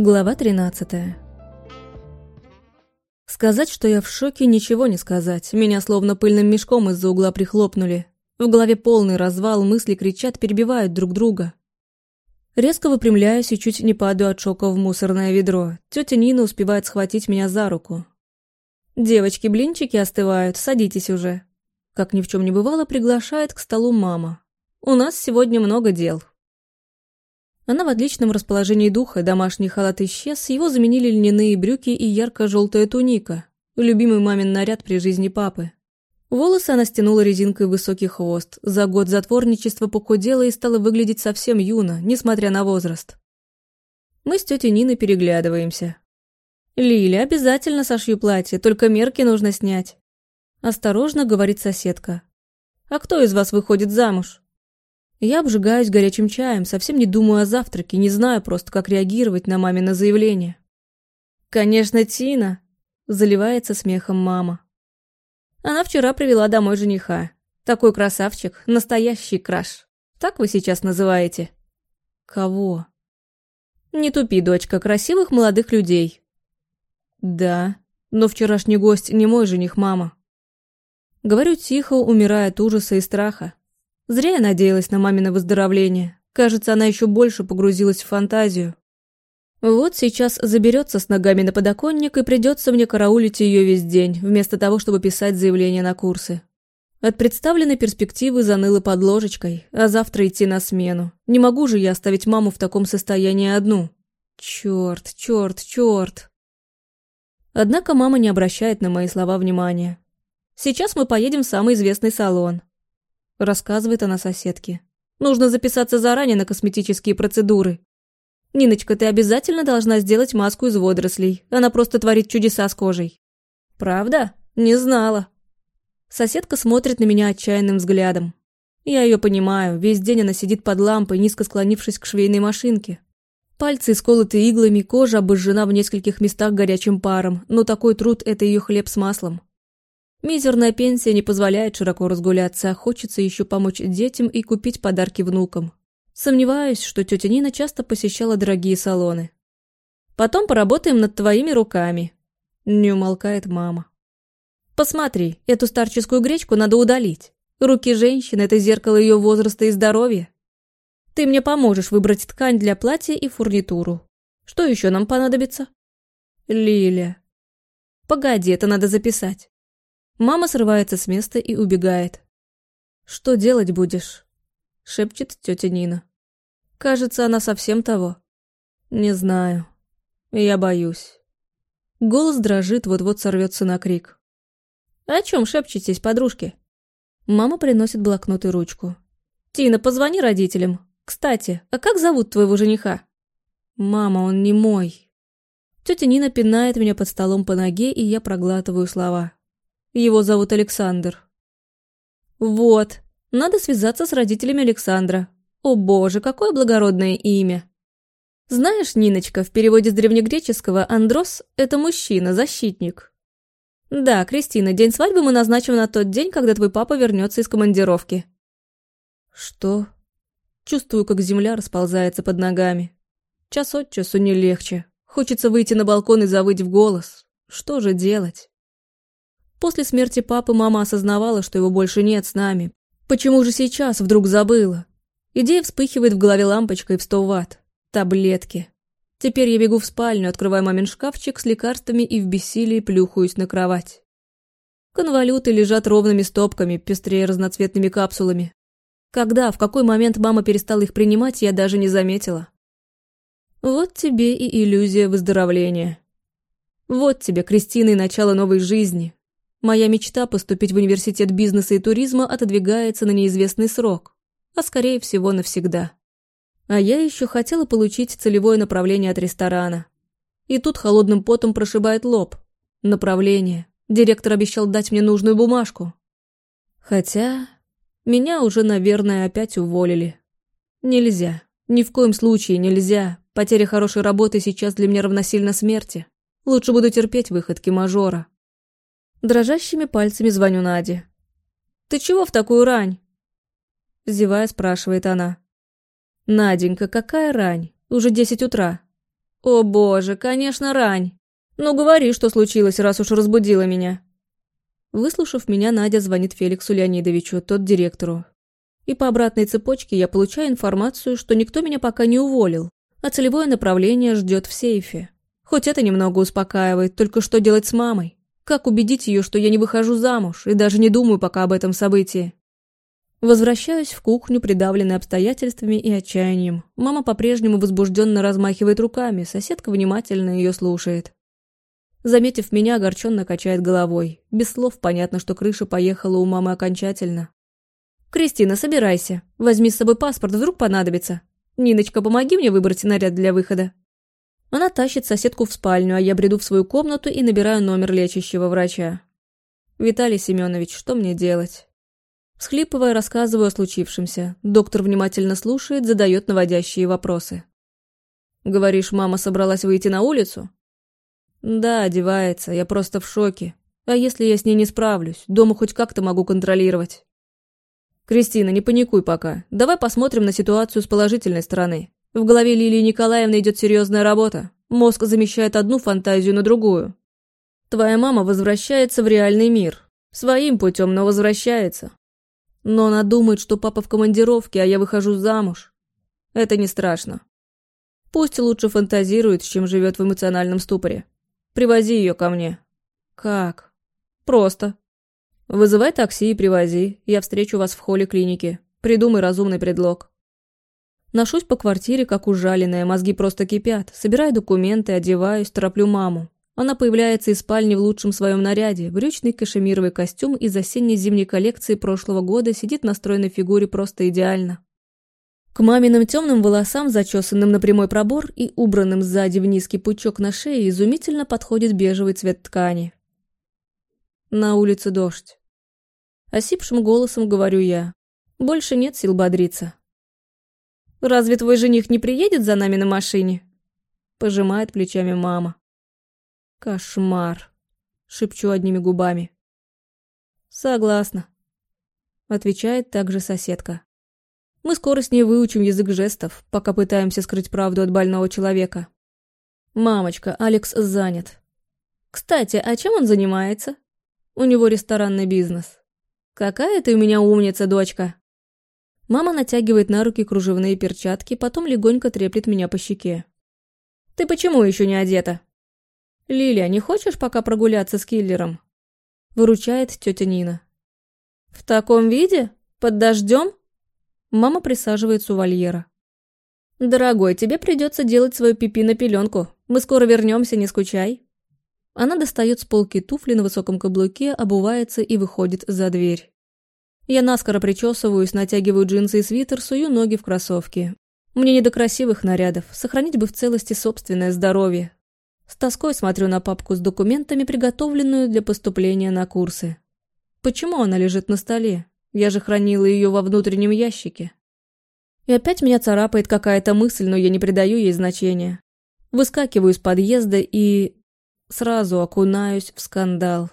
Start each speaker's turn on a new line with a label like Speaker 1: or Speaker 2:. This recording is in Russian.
Speaker 1: Глава 13 Сказать, что я в шоке, ничего не сказать. Меня словно пыльным мешком из-за угла прихлопнули. В голове полный развал, мысли кричат, перебивают друг друга. Резко выпрямляюсь и чуть не падаю от шока в мусорное ведро. Тетя Нина успевает схватить меня за руку. «Девочки, блинчики остывают, садитесь уже». Как ни в чем не бывало, приглашает к столу мама. «У нас сегодня много дел». Она в отличном расположении духа, домашний халат исчез, его заменили льняные брюки и ярко-желтая туника, любимый мамин наряд при жизни папы. Волосы она стянула резинкой в высокий хвост, за год затворничества похудела и стала выглядеть совсем юно, несмотря на возраст. Мы с тетей Ниной переглядываемся. «Лиля, обязательно сошью платье, только мерки нужно снять». Осторожно, говорит соседка. «А кто из вас выходит замуж?» Я обжигаюсь горячим чаем, совсем не думаю о завтраке, не знаю просто, как реагировать на мамино заявление. «Конечно, Тина!» – заливается смехом мама. Она вчера привела домой жениха. Такой красавчик, настоящий краш. Так вы сейчас называете? Кого? Не тупи, дочка, красивых молодых людей. Да, но вчерашний гость не мой жених, мама. Говорю тихо, умирая от ужаса и страха. Зря я надеялась на мамино выздоровление. Кажется, она еще больше погрузилась в фантазию. Вот сейчас заберется с ногами на подоконник и придется мне караулить ее весь день, вместо того, чтобы писать заявление на курсы. От представленной перспективы заныло под ложечкой, а завтра идти на смену. Не могу же я оставить маму в таком состоянии одну. Черт, черт, черт. Однако мама не обращает на мои слова внимания. Сейчас мы поедем в самый известный салон. Рассказывает она соседке. Нужно записаться заранее на косметические процедуры. Ниночка, ты обязательно должна сделать маску из водорослей. Она просто творит чудеса с кожей. Правда? Не знала. Соседка смотрит на меня отчаянным взглядом. Я ее понимаю, весь день она сидит под лампой, низко склонившись к швейной машинке. Пальцы исколоты иглами, кожа обожжена в нескольких местах горячим паром, но такой труд – это ее хлеб с маслом. Мизерная пенсия не позволяет широко разгуляться, а хочется еще помочь детям и купить подарки внукам. Сомневаюсь, что тетя Нина часто посещала дорогие салоны. Потом поработаем над твоими руками. Не умолкает мама. Посмотри, эту старческую гречку надо удалить. Руки женщины – это зеркало ее возраста и здоровья. Ты мне поможешь выбрать ткань для платья и фурнитуру. Что еще нам понадобится? Лиля. Погоди, это надо записать. Мама срывается с места и убегает. «Что делать будешь?» — шепчет тетя Нина. «Кажется, она совсем того». «Не знаю. Я боюсь». Голос дрожит, вот-вот сорвется на крик. «О чем шепчетесь, подружки?» Мама приносит блокнот и ручку. «Тина, позвони родителям. Кстати, а как зовут твоего жениха?» «Мама, он не мой». Тетя Нина пинает меня под столом по ноге, и я проглатываю слова. Его зовут Александр. Вот, надо связаться с родителями Александра. О боже, какое благородное имя. Знаешь, Ниночка, в переводе с древнегреческого «андрос» — это мужчина, защитник. Да, Кристина, день свадьбы мы назначим на тот день, когда твой папа вернется из командировки. Что? Чувствую, как земля расползается под ногами. Час от часу не легче. Хочется выйти на балкон и завыть в голос. Что же делать? После смерти папы мама осознавала, что его больше нет с нами. Почему же сейчас вдруг забыла? Идея вспыхивает в голове лампочкой в 100 ватт. Таблетки. Теперь я бегу в спальню, открываю мамин шкафчик с лекарствами и в бессилии плюхаюсь на кровать. Конвалюты лежат ровными стопками, пестрее разноцветными капсулами. Когда, в какой момент мама перестала их принимать, я даже не заметила. Вот тебе и иллюзия выздоровления. Вот тебе, Кристина, и начало новой жизни, Моя мечта поступить в университет бизнеса и туризма отодвигается на неизвестный срок, а скорее всего навсегда. А я еще хотела получить целевое направление от ресторана. И тут холодным потом прошибает лоб. Направление. Директор обещал дать мне нужную бумажку. Хотя... Меня уже, наверное, опять уволили. Нельзя. Ни в коем случае нельзя. Потеря хорошей работы сейчас для меня равносильно смерти. Лучше буду терпеть выходки мажора. Дрожащими пальцами звоню Наде. «Ты чего в такую рань?» Зевая, спрашивает она. «Наденька, какая рань? Уже десять утра». О боже, конечно, рань. Ну говори, что случилось, раз уж разбудила меня. Выслушав меня, Надя звонит Феликсу Леонидовичу, тот директору. И по обратной цепочке я получаю информацию, что никто меня пока не уволил, а целевое направление ждет в сейфе. Хоть это немного успокаивает, только что делать с мамой? Как убедить ее, что я не выхожу замуж и даже не думаю пока об этом событии? Возвращаюсь в кухню, придавленной обстоятельствами и отчаянием. Мама по-прежнему возбужденно размахивает руками, соседка внимательно ее слушает. Заметив меня, огорченно качает головой. Без слов понятно, что крыша поехала у мамы окончательно. «Кристина, собирайся. Возьми с собой паспорт, вдруг понадобится. Ниночка, помоги мне выбрать наряд для выхода». Она тащит соседку в спальню, а я бреду в свою комнату и набираю номер лечащего врача. «Виталий Семенович, что мне делать?» Всхлипывая, рассказываю о случившемся. Доктор внимательно слушает, задает наводящие вопросы. «Говоришь, мама собралась выйти на улицу?» Да, одевается, я просто в шоке. А если я с ней не справлюсь? Дома хоть как-то могу контролировать. Кристина, не паникуй пока. Давай посмотрим на ситуацию с положительной стороны. В голове Лилии Николаевны идет серьезная работа. Мозг замещает одну фантазию на другую. Твоя мама возвращается в реальный мир. Своим путем, но возвращается. Но она думает, что папа в командировке, а я выхожу замуж. Это не страшно. Пусть лучше фантазирует, чем живет в эмоциональном ступоре. Привози ее ко мне». «Как?» «Просто. Вызывай такси и привози. Я встречу вас в холле клиники. Придумай разумный предлог». Ношусь по квартире, как ужаленная, мозги просто кипят. Собираю документы, одеваюсь, тороплю маму. Она появляется из спальни в лучшем своем наряде. Брючный кашемировый костюм из осенне-зимней коллекции прошлого года сидит на стройной фигуре просто идеально. К маминым темным волосам, зачесанным на прямой пробор и убранным сзади в низкий пучок на шее, изумительно подходит бежевый цвет ткани. На улице дождь. Осипшим голосом говорю я. Больше нет сил бодриться. «Разве твой жених не приедет за нами на машине?» Пожимает плечами мама. «Кошмар!» Шепчу одними губами. «Согласна», — отвечает также соседка. Мы скоро с ней выучим язык жестов, пока пытаемся скрыть правду от больного человека. Мамочка, Алекс занят. Кстати, а чем он занимается? У него ресторанный бизнес. Какая ты у меня умница, дочка. Мама натягивает на руки кружевные перчатки, потом легонько треплет меня по щеке. Ты почему еще не одета? Лилия, не хочешь пока прогуляться с киллером? Выручает тетя Нина. В таком виде? Под дождем? Мама присаживается у вольера. «Дорогой, тебе придется делать свою пипи на пеленку. Мы скоро вернемся, не скучай». Она достает с полки туфли на высоком каблуке, обувается и выходит за дверь. Я наскоро причесываюсь, натягиваю джинсы и свитер, сую ноги в кроссовки. Мне не до красивых нарядов, сохранить бы в целости собственное здоровье. С тоской смотрю на папку с документами, приготовленную для поступления на курсы. Почему она лежит на столе? Я же хранила ее во внутреннем ящике. И опять меня царапает какая-то мысль, но я не придаю ей значения. Выскакиваю из подъезда и... сразу окунаюсь в скандал.